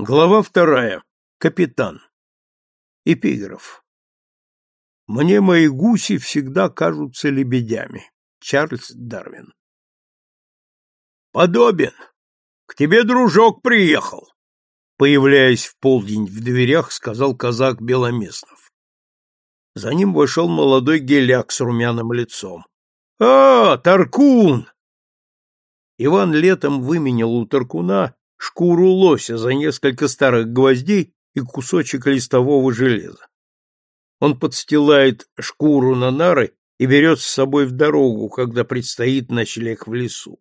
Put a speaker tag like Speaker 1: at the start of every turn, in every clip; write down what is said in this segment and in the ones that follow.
Speaker 1: Глава вторая. Капитан. Эпиграф. Мне мои гуси всегда кажутся лебедями. Чарльз Дарвин. Подобен. К тебе дружок приехал. Появляясь в полдень в дверях, сказал казак Беломеснов. За ним вошел молодой геляк с румяным лицом. А, Таркун! Иван летом выменял у Таркуна шкуру лося за несколько старых гвоздей и кусочек листового железа. Он подстилает шкуру на нары и берет с собой в дорогу, когда предстоит ночлег в лесу.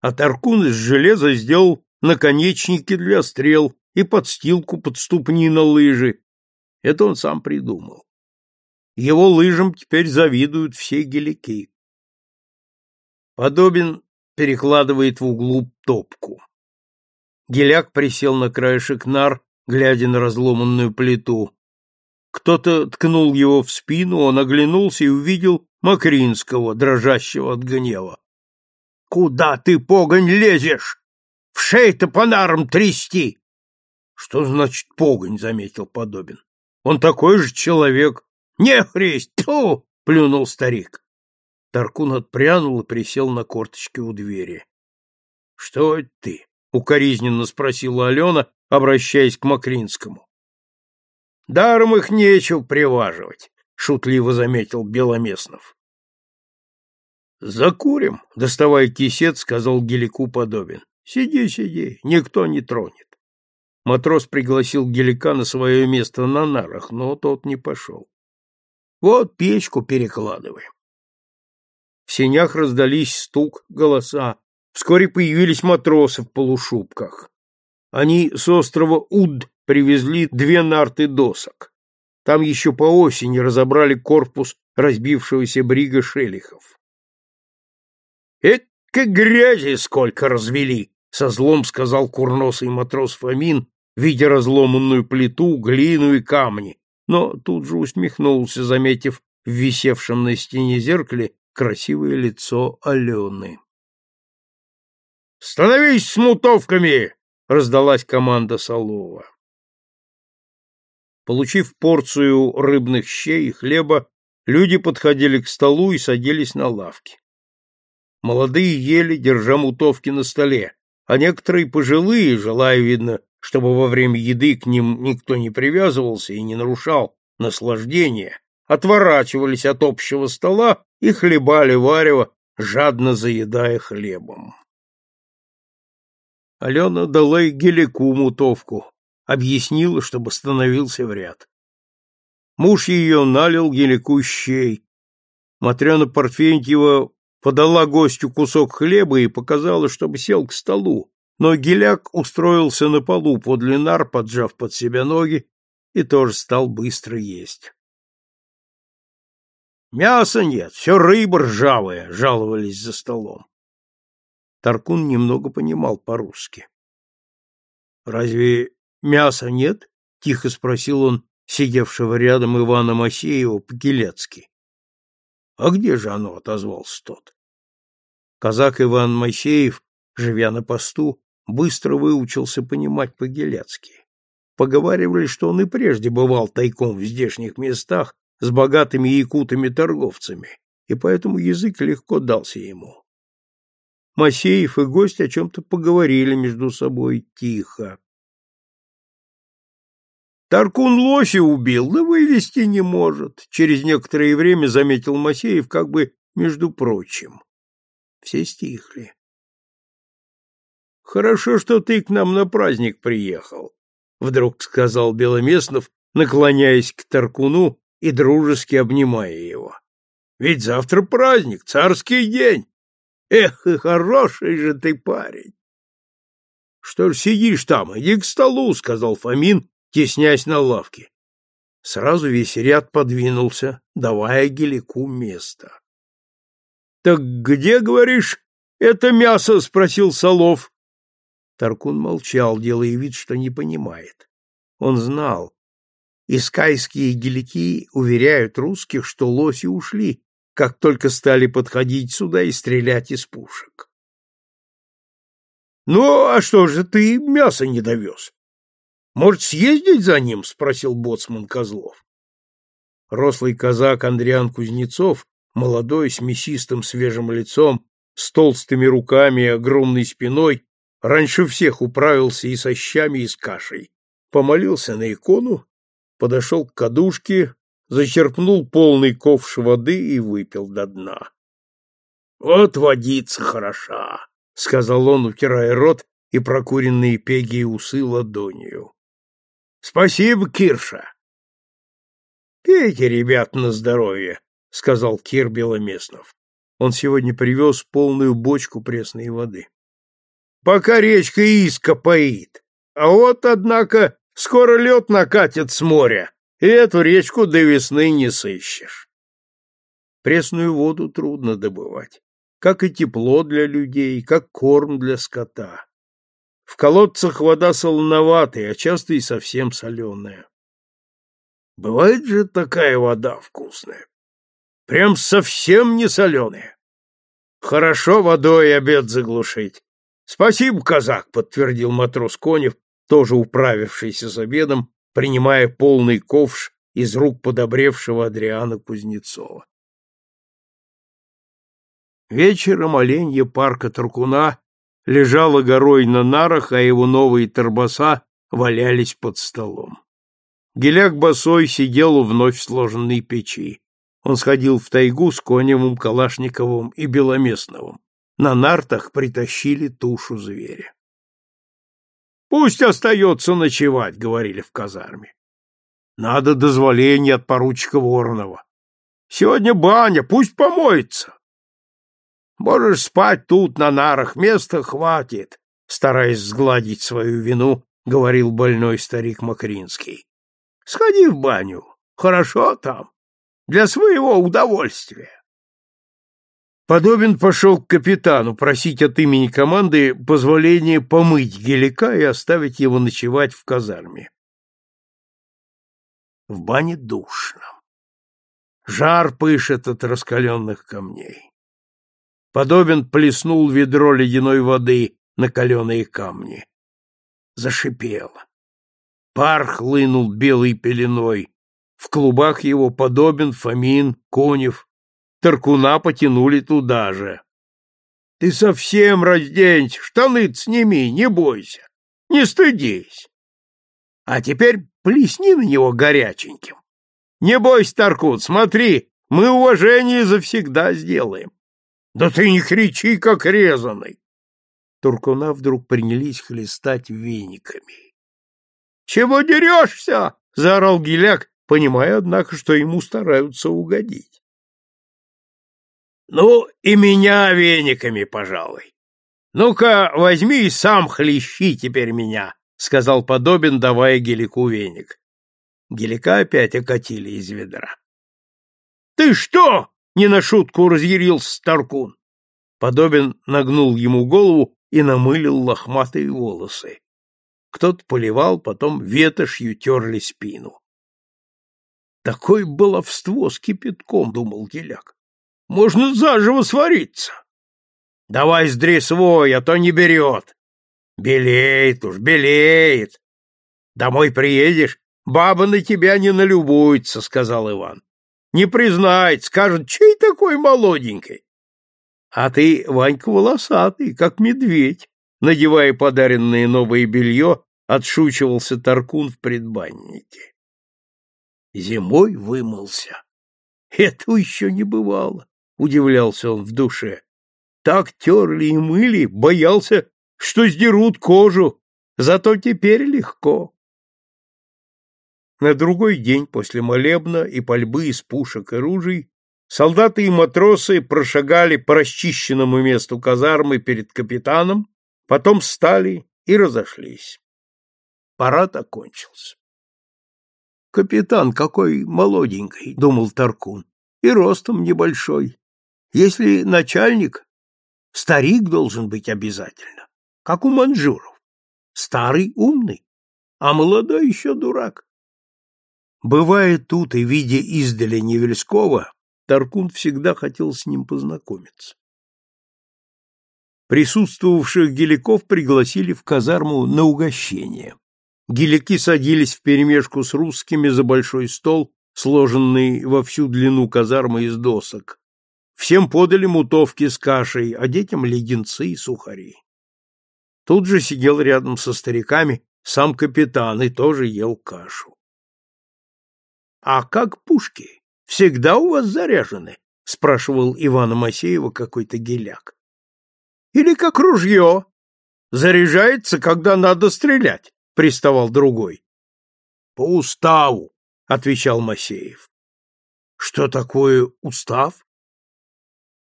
Speaker 1: А Таркун из железа сделал наконечники для стрел и подстилку под ступни на лыжи. Это он сам придумал. Его лыжам теперь завидуют все гелики. Подобен перекладывает в углу топку. Геляк присел на краешек нар, глядя на разломанную плиту. Кто-то ткнул его в спину, он оглянулся и увидел Макринского, дрожащего от гнева. — Куда ты, погонь, лезешь? В шею-то по нарам трясти! — Что значит погонь? — заметил Подобин. — Он такой же человек. — Не хресть! Тьфу! — плюнул старик. Таркун отпрянул и присел на корточки у двери. — Что это ты? — укоризненно спросила Алена, обращаясь к Макринскому. — Даром их нечего приваживать, — шутливо заметил Беломеснов. — Закурим, — доставая кисет, сказал Гелику подобен. — Сиди, сиди, никто не тронет. Матрос пригласил Гелика на свое место на нарах, но тот не пошел. — Вот печку перекладываем. В сенях раздались стук, голоса. Вскоре появились матросы в полушубках. Они с острова Уд привезли две нарты досок. Там еще по осени разобрали корпус разбившегося брига шелихов. «Эка грязи сколько развели!» — со злом сказал курносый матрос Фомин, видя разломанную плиту, глину и камни, но тут же усмехнулся, заметив в висевшем на стене зеркале красивое лицо Алены. «Становись с мутовками!» — раздалась команда Солова. Получив порцию рыбных щей и хлеба, люди подходили к столу и садились на лавки. Молодые ели, держа мутовки на столе, а некоторые пожилые, желая, видно, чтобы во время еды к ним никто не привязывался и не нарушал наслаждения, отворачивались от общего стола и хлебали варево, жадно заедая хлебом. Алена дала и гелику мутовку, объяснила, чтобы становился в ряд. Муж ее налил гелику щей. Матрена Парфентьева подала гостю кусок хлеба и показала, чтобы сел к столу, но геляк устроился на полу подле нар, поджав под себя ноги, и тоже стал быстро есть. «Мяса нет, все рыба ржавая», — жаловались за столом. Таркун немного понимал по-русски. «Разве мяса нет?» — тихо спросил он сидевшего рядом Ивана Масеева по-геляцки. «А где же оно?» — отозвался тот. Казак Иван Моисеев, живя на посту, быстро выучился понимать по-геляцки. Поговаривали, что он и прежде бывал тайком в здешних местах с богатыми якутами-торговцами, и поэтому язык легко дался ему. Масеев и гость о чем-то поговорили между собой тихо. Таркун лося убил, да вывести не может, через некоторое время заметил Масеев как бы между прочим. Все стихли. Хорошо, что ты к нам на праздник приехал, вдруг сказал Беломеснов, наклоняясь к Таркуну и дружески обнимая его. Ведь завтра праздник, царский день. Эх, и хороший же ты парень! — Что ж сидишь там, иди к столу, — сказал Фомин, теснясь на лавке. Сразу весь ряд подвинулся, давая Гелику место. — Так где, говоришь, это мясо? — спросил Солов. Таркун молчал, делая вид, что не понимает. Он знал. Искайские гелики уверяют русских, что лоси ушли, как только стали подходить сюда и стрелять из пушек. Ну, а что же ты мясо не довез? Может, съездить за ним? спросил боцман Козлов. Рослый казак Андриан Кузнецов, молодой, с мясистым свежим лицом, с толстыми руками и огромной спиной, раньше всех управился и со щами, и с кашей. Помолился на икону, подошел к кадушке, зачерпнул полный ковш воды и выпил до дна. — Вот водица хороша, — сказал он, утирая рот и прокуренные пеги и усы ладонью. — Спасибо, Кирша. — Пейте, ребят, на здоровье, — сказал Кир Беломеснов. Он сегодня привез полную бочку пресной воды. — Пока речка Иска поит. А вот, однако, скоро лед накатит с моря, и эту речку до весны не сыщешь. Пресную воду трудно добывать, как и тепло для людей, как корм для скота. В колодцах вода солоноватая, а часто и совсем соленая. Бывает же такая вода вкусная. Прям совсем не соленая. Хорошо водой обед заглушить. Спасибо, казак, подтвердил матрос Конев, тоже управившийся с обедом принимая полный ковш из рук подобревшего Адриана Кузнецова. Вечером оленье парка Таркуна лежало горой на нарах, а его новые торбоса валялись под столом. Геляк босой сидел у вновь сложенной печи. Он сходил в тайгу с Коневым, Калашниковым и Беломестновым. На нартах притащили тушу зверя. Пусть остается ночевать, говорили в казарме. Надо дозволение от поручика Воронова. Сегодня баня, пусть помоется. Можешь спать тут на нарах, места хватит, стараясь сгладить свою вину, говорил больной старик Макринский. Сходи в баню, хорошо там, для своего удовольствия. Подобин пошел к капитану просить от имени команды позволения помыть гелика и оставить его ночевать в казарме. В бане душно. Жар пышет от раскаленных камней. Подобин плеснул ведро ледяной воды на каленые камни. Зашипело. Пар хлынул белой пеленой. В клубах его Подобин, Фомин, Конев, Таркуна потянули туда же. — Ты совсем разденься, штаны сними, не бойся, не стыдись. А теперь плесни на него горяченьким. Не бойся, Таркун, смотри, мы уважение завсегда сделаем. Да ты не кричи, как резаный. Туркуна вдруг принялись хлестать вениками. — Чего дерешься? — заорал Гиляк, понимая, однако, что ему стараются угодить. Ну, и меня вениками, пожалуй. Ну-ка, возьми и сам хлещи теперь меня, сказал Подобин, давая Гелику веник. Гелика опять окатили из ведра. Ты что? Не на шутку разъярился Старкун. Подобин нагнул ему голову и намылил лохматые волосы. Кто-то поливал, потом ветошью терли спину. Такое баловство с кипятком, думал Геляк. Можно заживо свариться. Давай сдри свой, а то не берет. Белеет уж, белеет. Домой приедешь, баба на тебя не налюбуется, сказал Иван. Не признает, скажет, чей такой молоденький. А ты, Ванька, волосатый, как медведь. Надевая подаренное новое белье, отшучивался Таркун в предбаннике. Зимой вымылся. Этого еще не бывало удивлялся он в душе. Так терли и мыли, боялся, что сдерут кожу, зато теперь легко. На другой день после молебна и пальбы из пушек и ружей солдаты и матросы прошагали по расчищенному месту казармы перед капитаном, потом встали и разошлись. Парад окончился. «Капитан какой молоденький», — думал Таркун, — «и ростом небольшой, если начальник, старик должен быть обязательно, как у манжуров. Старый умный, а молодой еще дурак. Бывая тут и видя издали Невельского, Таркун всегда хотел с ним познакомиться. Присутствовавших геликов пригласили в казарму на угощение. Гелики садились вперемешку с русскими за большой стол, сложенный во всю длину казармы из досок. Всем подали мутовки с кашей, а детям леденцы и сухари. Тут же сидел рядом со стариками сам капитан и тоже ел кашу. — А как пушки? Всегда у вас заряжены? — спрашивал Ивана Масеева какой-то геляк. Или как ружье. Заряжается, когда надо стрелять, — приставал другой. — По уставу, — отвечал Масеев. — Что такое устав?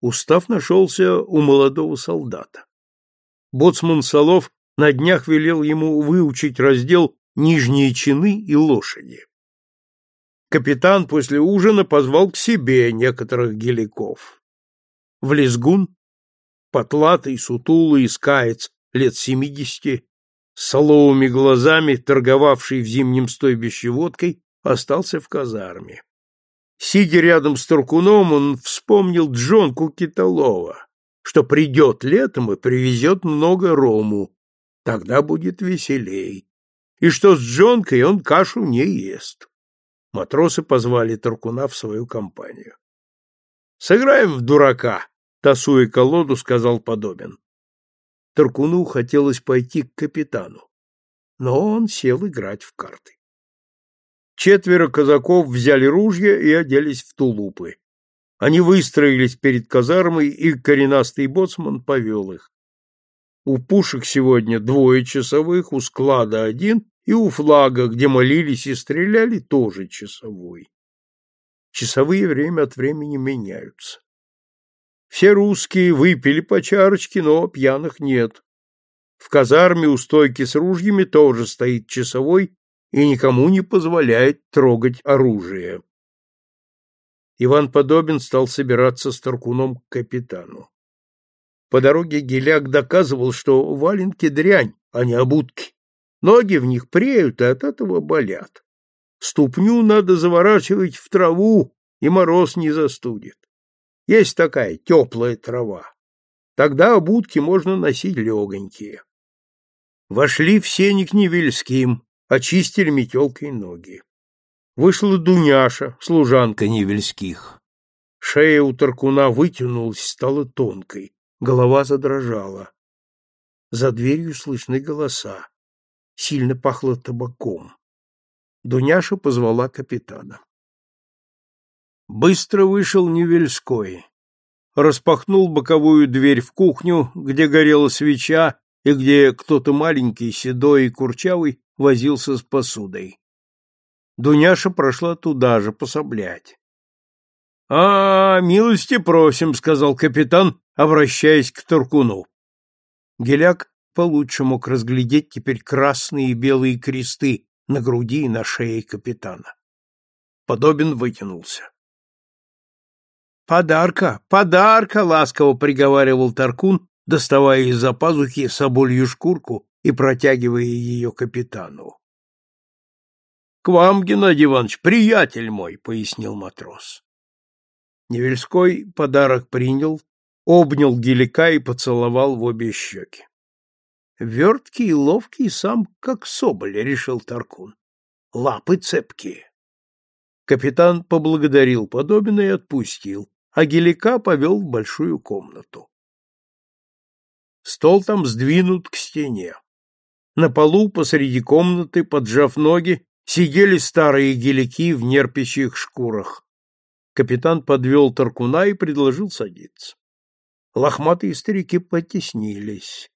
Speaker 1: Устав нашелся у молодого солдата. Боцман Солов на днях велел ему выучить раздел «Нижние чины и лошади». Капитан после ужина позвал к себе некоторых геликов. В лесгун потлатый, сутулый искаец лет семидесяти, с соловыми глазами, торговавший в зимнем стойбище водкой, остался в казарме. Сидя рядом с Туркуном, он вспомнил Джонку Киталова, что придет летом и привезет много рому, тогда будет веселей, и что с Джонкой он кашу не ест. Матросы позвали Туркуна в свою компанию. «Сыграем в дурака», тасуя колоду, сказал Подобин. Таркуну хотелось пойти к капитану, но он сел играть в карты. Четверо казаков взяли ружья и оделись в тулупы. Они выстроились перед казармой, и коренастый боцман повел их. У пушек сегодня двое часовых, у склада один, и у флага, где молились и стреляли, тоже часовой. Часовые время от времени меняются. Все русские выпили по чарочке, но пьяных нет. В казарме у стойки с ружьями тоже стоит часовой и никому не позволяет трогать оружие. Иван Подобин стал собираться с Таркуном к капитану. По дороге Геляк доказывал, что валенки дрянь, а не обутки. Ноги в них преют и от этого болят. Ступню надо заворачивать в траву, и мороз не застудит. Есть такая теплая трава. Тогда обутки можно носить легонькие. Вошли в сеник Невельским, очистили метелкой ноги. Вышла Дуняша, служанка Невельских. Шея у Таркуна вытянулась, стала тонкой, голова задрожала. За дверью слышны голоса. Сильно пахло табаком. Дуняша позвала капитана. Быстро вышел Невельской. Распахнул боковую дверь в кухню, где горела свеча и где кто-то маленький, седой и курчавый возился с посудой. Дуняша прошла туда же пособлять. — А, милости просим, — сказал капитан, обращаясь к Туркуну. Геляк получше мог разглядеть теперь красные и белые кресты на груди и на шее капитана. Подобен вытянулся. Подарка, подарка, ласково приговаривал Таркун, доставая из-за пазухи соболью шкурку и протягивая ее капитану. К вам, Геннадий Иванович, приятель мой, пояснил матрос. Невельской подарок принял, обнял гелика и поцеловал в обе щеки. Верткий и ловкий сам, как соболь, решил Таркун. Лапы цепкие. Капитан поблагодарил подобно и отпустил, а Гелика повел в большую комнату. Стол там сдвинут к стене. На полу посреди комнаты, поджав ноги, сидели старые гелики в нерпящих шкурах. Капитан подвел Таркуна и предложил садиться. Лохматые старики потеснились.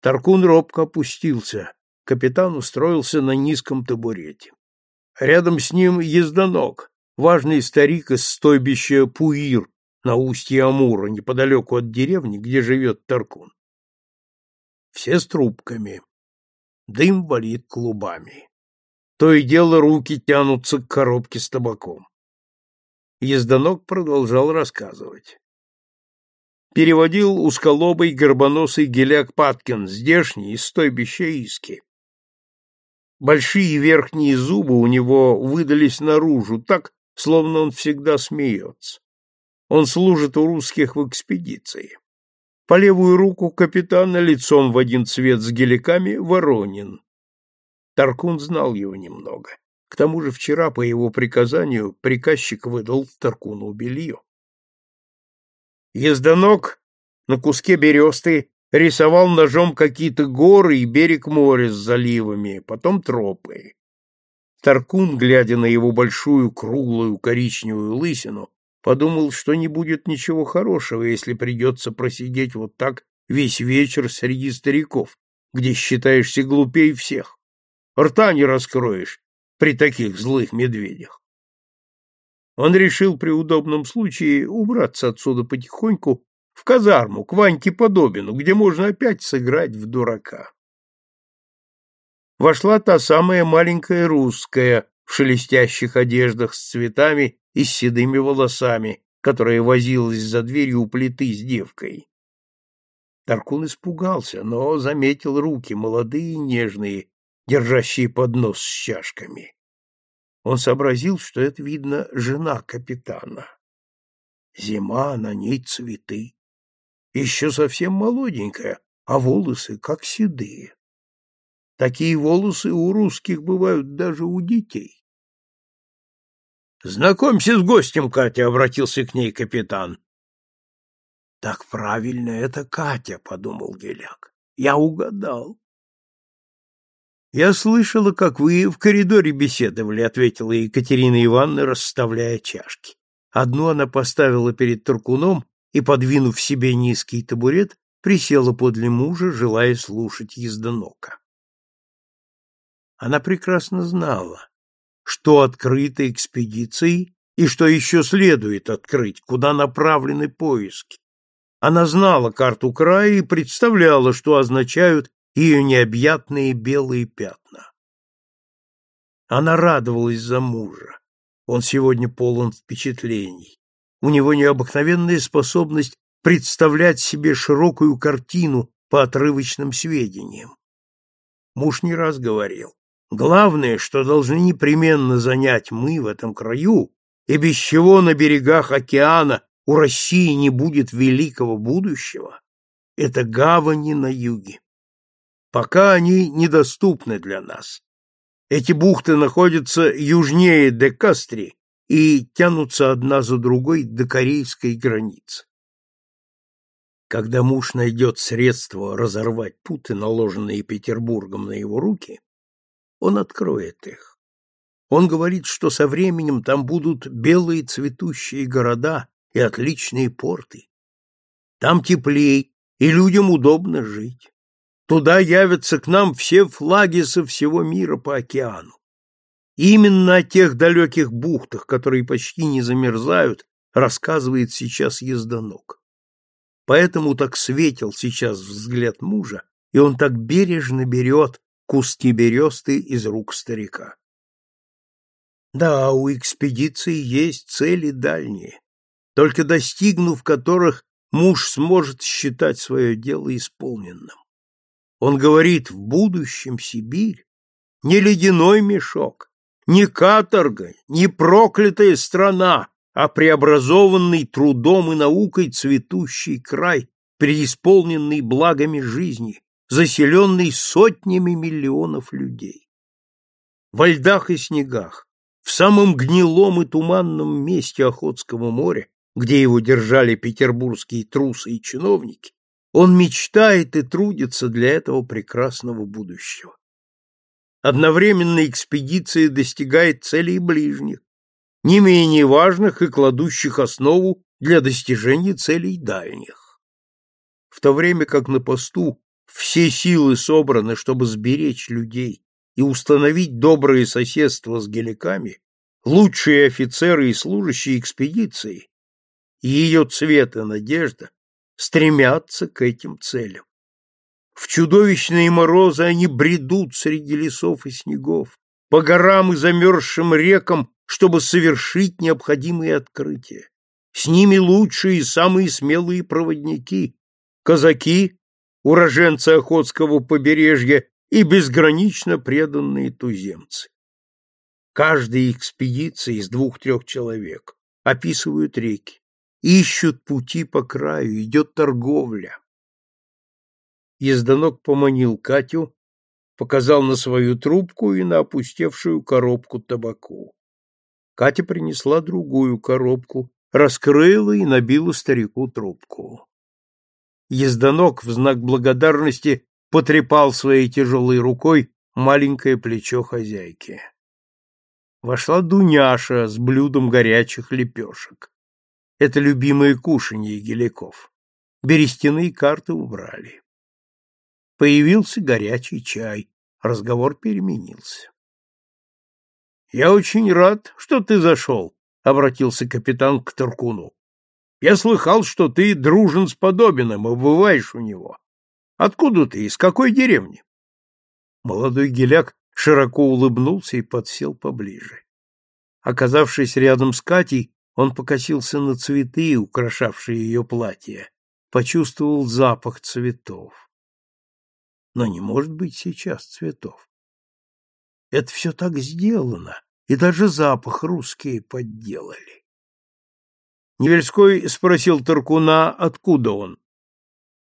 Speaker 1: Таркун робко опустился. Капитан устроился на низком табурете. Рядом с ним езданок, важный старик из стойбища Пуир на устье Амура, неподалеку от деревни, где живет Таркун. Все с трубками. Дым валит клубами. То и дело руки тянутся к коробке с табаком. Езданок продолжал рассказывать. Переводил узколобый горбоносый геляк Паткин, здешний, из стойбища Иски. Большие верхние зубы у него выдались наружу так, словно он всегда смеется. Он служит у русских в экспедиции. По левую руку капитана лицом в один цвет с геликами Воронин. Таркун знал его немного. К тому же вчера, по его приказанию, приказчик выдал Таркуну белье. Езданок на куске бересты рисовал ножом какие-то горы и берег моря с заливами, потом тропы. Таркун, глядя на его большую круглую коричневую лысину, подумал, что не будет ничего хорошего, если придется просидеть вот так весь вечер среди стариков, где считаешься глупей всех. Рта не раскроешь при таких злых медведях. Он решил при удобном случае убраться отсюда потихоньку в казарму, к Ваньке Подобину, где можно опять сыграть в дурака. Вошла та самая маленькая русская в шелестящих одеждах с цветами и с седыми волосами, которая возилась за дверью у плиты с девкой. Таркун испугался, но заметил руки, молодые и нежные, держащие поднос с чашками. Он сообразил, что это, видно, жена капитана. Зима, на ней цветы. Еще совсем молоденькая, а волосы как седые. Такие волосы у русских бывают даже у детей. Знакомься с гостем, Катя, обратился к ней капитан. Так правильно, это Катя, подумал Геляк. Я угадал. Я слышала, как вы в коридоре беседовали, ответила Екатерина Ивановна, расставляя чашки. Одну она поставила перед Туркуном и, подвинув себе низкий табурет, присела подле мужа, желая слушать езданока. Она прекрасно знала, что открыто экспедицией и что еще следует открыть, куда направлены поиски. Она знала карту края и представляла, что означают ее необъятные белые пятна. Она радовалась за мужа. Он сегодня полон впечатлений. У него необыкновенная способность представлять себе широкую картину по отрывочным сведениям. Муж не раз говорил, Главное, что должны непременно занять мы в этом краю, и без чего на берегах океана у России не будет великого будущего, это гавани на юге. Пока они недоступны для нас. Эти бухты находятся южнее Декастри и тянутся одна за другой до корейской границы. Когда муж найдет средство разорвать путы, наложенные Петербургом на его руки, он откроет их. Он говорит, что со временем там будут белые цветущие города и отличные порты. Там теплей, и людям удобно жить. Туда явятся к нам все флаги со всего мира по океану. Именно о тех далеких бухтах, которые почти не замерзают, рассказывает сейчас езданок. Поэтому так светил сейчас взгляд мужа, и он так бережно берет куски бересты из рук старика. Да, у экспедиции есть цели дальние, только достигнув которых муж сможет считать свое дело исполненным. Он говорит, в будущем Сибирь не ледяной мешок, не каторга, не проклятая страна, а преобразованный трудом и наукой цветущий край, преисполненный благами жизни, заселенный сотнями миллионов людей. Во льдах и снегах, в самом гнилом и туманном месте Охотского моря, где его держали петербургские трусы и чиновники, он мечтает и трудится для этого прекрасного будущего. Одновременно экспедиция достигает целей ближних, не менее важных и кладущих основу для достижения целей дальних. В то время как на посту все силы собраны, чтобы сберечь людей и установить доброе соседство с геликами, лучшие офицеры и служащие экспедиции, и ее цвет и надежда стремятся к этим целям. В чудовищные морозы они бредут среди лесов и снегов, по горам и замерзшим рекам, чтобы совершить необходимые открытия. С ними лучшие и самые смелые проводники, казаки, уроженцы Охотского побережья и безгранично преданные туземцы. Каждая экспедиция из двух-трех человек описывают реки, ищут пути по краю, идет торговля. Езданок поманил Катю, показал на свою трубку и на опустевшую коробку табаку. Катя принесла другую коробку, раскрыла и набила старику трубку. Езданок в знак благодарности потрепал своей тяжелой рукой маленькое плечо хозяйки. Вошла Дуняша с блюдом горячих лепешек. Это любимое кушанье геликов. Берестяные карты убрали. Появился горячий чай. Разговор переменился. — Я очень рад, что ты зашел, — обратился капитан к Таркуну. — Я слыхал, что ты дружен с Подобиным и бываешь у него. Откуда ты, из какой деревни? Молодой геляк широко улыбнулся и подсел поближе. Оказавшись рядом с Катей, он покосился на цветы, украшавшие ее платье, почувствовал запах цветов но не может быть сейчас цветов. Это все так сделано, и даже запах русские подделали. Невельской спросил Таркуна, откуда он.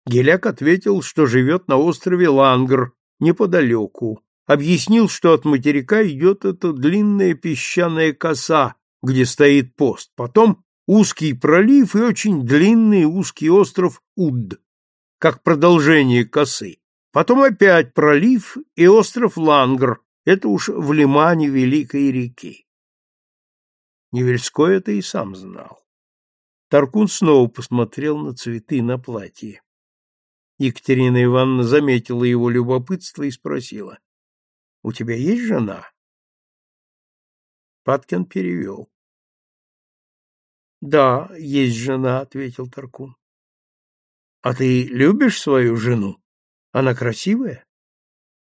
Speaker 1: Геляк ответил, что живет на острове Лангр, неподалеку. Объяснил, что от материка идет эта длинная песчаная коса, где стоит пост. Потом узкий пролив и очень длинный узкий остров Уд, как продолжение косы. Потом опять пролив и остров Лангр, это уж в лимане Великой реки. Невельской это и сам знал. Таркун снова посмотрел на цветы на платье. Екатерина Ивановна заметила его любопытство и спросила. — У тебя есть жена? Паткин перевел. — Да, есть жена, — ответил Таркун. — А ты любишь свою жену? Она красивая?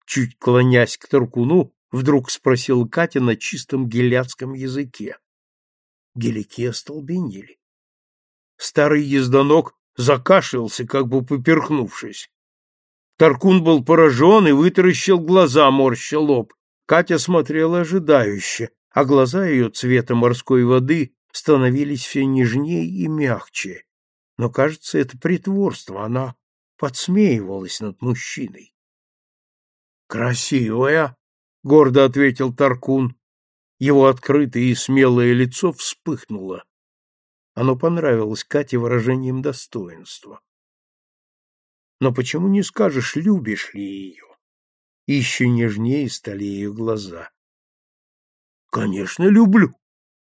Speaker 1: Чуть клонясь к Таркуну, вдруг спросил Катя на чистом геляцком языке. Гелики остолбенели. Старый езданок закашлялся, как бы поперхнувшись. Таркун был поражен и вытаращил глаза, морща лоб. Катя смотрела ожидающе, а глаза ее цвета морской воды становились все нежнее и мягче. Но, кажется, это притворство, она подсмеивалась над мужчиной. «Красивая!» — гордо ответил Таркун. Его открытое и смелое лицо вспыхнуло. Оно понравилось Кате выражением достоинства. «Но почему не скажешь, любишь ли ее?» И еще нежнее стали ее глаза. «Конечно, люблю!»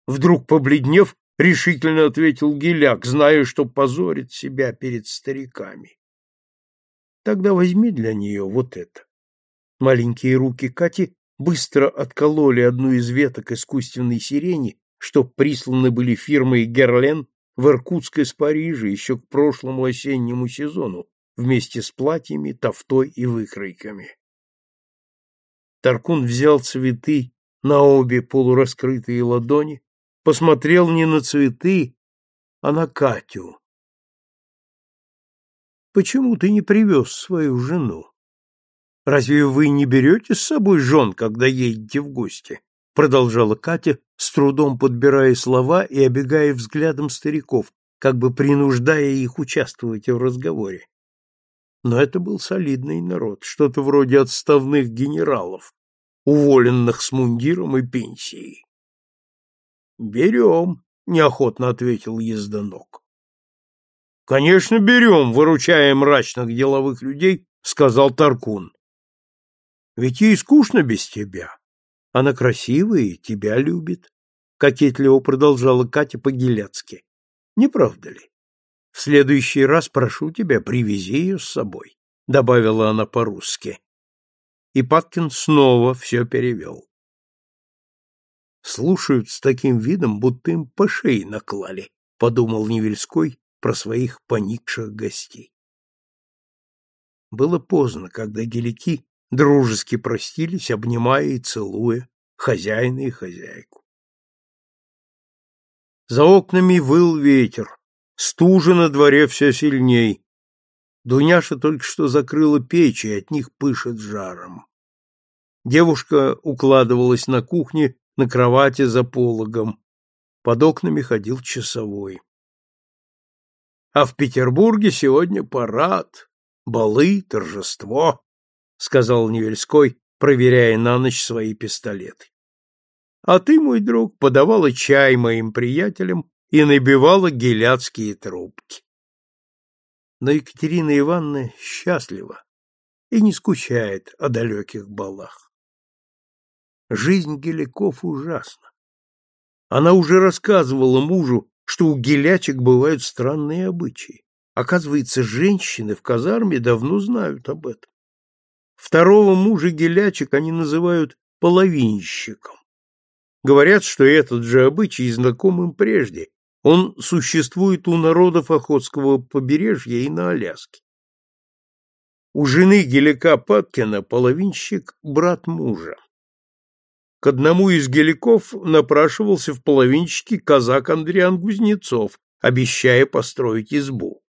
Speaker 1: Вдруг побледнев, решительно ответил Геляк, зная, что позорит себя перед стариками. Тогда возьми для нее вот это. Маленькие руки Кати быстро откололи одну из веток искусственной сирени, что присланы были фирмой Герлен в Иркутск из Парижа еще к прошлому осеннему сезону вместе с платьями, тофтой и выкройками. Таркун взял цветы на обе полураскрытые ладони, посмотрел не на цветы, а на Катю, Почему ты не привез свою жену? Разве вы не берете с собой жен, когда едете в гости? Продолжала Катя, с трудом подбирая слова и обегая взглядом стариков, как бы принуждая их участвовать в разговоре. Но это был солидный народ, что-то вроде отставных генералов, уволенных с мундиром и пенсией. «Берем», — неохотно ответил езданок. Конечно, берем, выручая мрачных деловых людей, сказал Таркун. Ведь ей скучно без тебя. Она красивая и тебя любит, кокетливо продолжала Катя по-геляцки. Не правда ли? В следующий раз прошу тебя, привези ее с собой, добавила она по-русски. И Паткин снова все перевел. Слушают с таким видом, будто им по шее наклали, подумал Невельской про своих поникших гостей. Было поздно, когда гелики дружески простились, обнимая и целуя хозяина и хозяйку. За окнами выл ветер, стужа на дворе все сильней. Дуняша только что закрыла печь, и от них пышет жаром. Девушка укладывалась на кухне на кровати за пологом. Под окнами ходил часовой. А в Петербурге сегодня парад, Балы, торжество, — сказал Невельской, проверяя на ночь свои пистолеты. А ты, мой друг, подавала чай моим приятелям и набивала геляцкие трубки. Но Екатерина Ивановна счастлива и не скучает о далеких балах. Жизнь геликов ужасна. Она уже рассказывала мужу, что у гелячек бывают странные обычаи. Оказывается, женщины в казарме давно знают об этом. Второго мужа гелячек они называют половинщиком. Говорят, что этот же обычай знаком им прежде. Он существует у народов Охотского побережья и на Аляске. У жены Гелика Паткина половинщик брат мужа. К одному из геликов напрашивался в половинчике казак Андриан Кузнецов, обещая построить избу.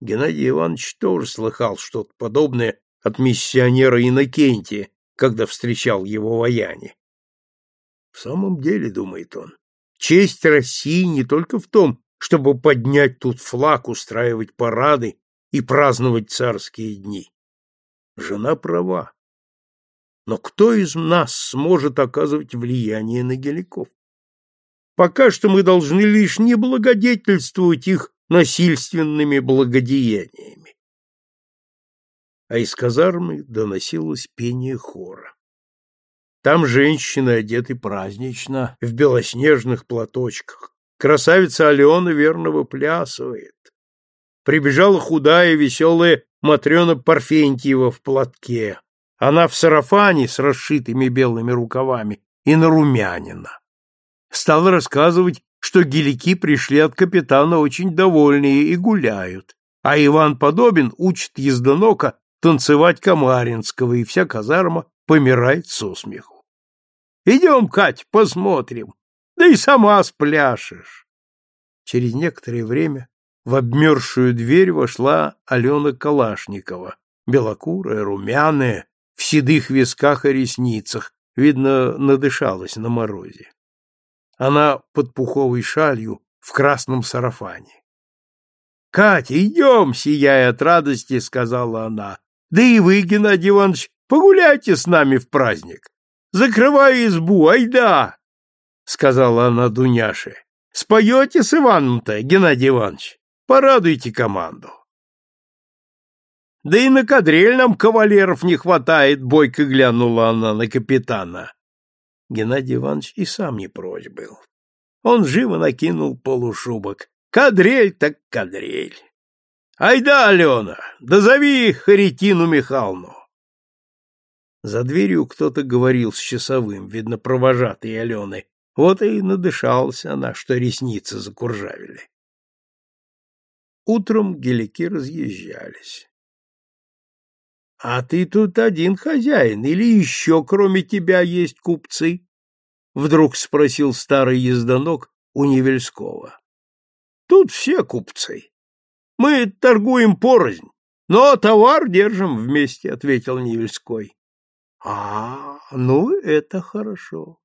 Speaker 1: Геннадий Иванович тоже слыхал что-то подобное от миссионера Иннокентия, когда встречал его в Аяне. В самом деле, думает он, честь России не только в том, чтобы поднять тут флаг, устраивать парады и праздновать царские дни. Жена права. Но кто из нас сможет оказывать влияние на геликов? Пока что мы должны лишь не благодетельствовать их насильственными благодеяниями. А из казармы доносилось пение хора. Там женщины одеты празднично, в белоснежных платочках. Красавица Алена верно выплясывает. Прибежала худая, веселая Матрена Парфентьева в платке. Она в сарафане с расшитыми белыми рукавами и на румянина. Стала рассказывать, что гелики пришли от капитана очень довольные и гуляют, а Иван Подобин учит езданока танцевать Камаринского, и вся казарма помирает со смеху. Идем, Кать, посмотрим, да и сама спляшешь. Через некоторое время в обмерзшую дверь вошла Алена Калашникова, белокурая, румяная, в седых висках и ресницах, видно, надышалась на морозе. Она под пуховой шалью в красном сарафане. — Катя, идем, сияя от радости, — сказала она. — Да и вы, Геннадий Иванович, Погуляйте с нами в праздник. Закрывай избу, айда, — сказала она Дуняше. — Споете с Иваном-то, Геннадий Иванович? Порадуйте команду. — Да и на кадрель нам кавалеров не хватает, — бойко глянула она на капитана. Геннадий Иванович и сам не прочь был. Он живо накинул полушубок. Кадрель так кадрель. — Айда, Алена, да зови Харитину Михайловну. За дверью кто-то говорил с часовым, видно, провожатый Алены. Вот и надышалась она, что ресницы закуржавили. Утром гелики разъезжались. — А ты тут один хозяин, или еще кроме тебя есть купцы? — вдруг спросил старый езданок у Невельского. — Тут все купцы. Мы торгуем порознь, но товар держим вместе, — ответил Невельской. А, ну это хорошо.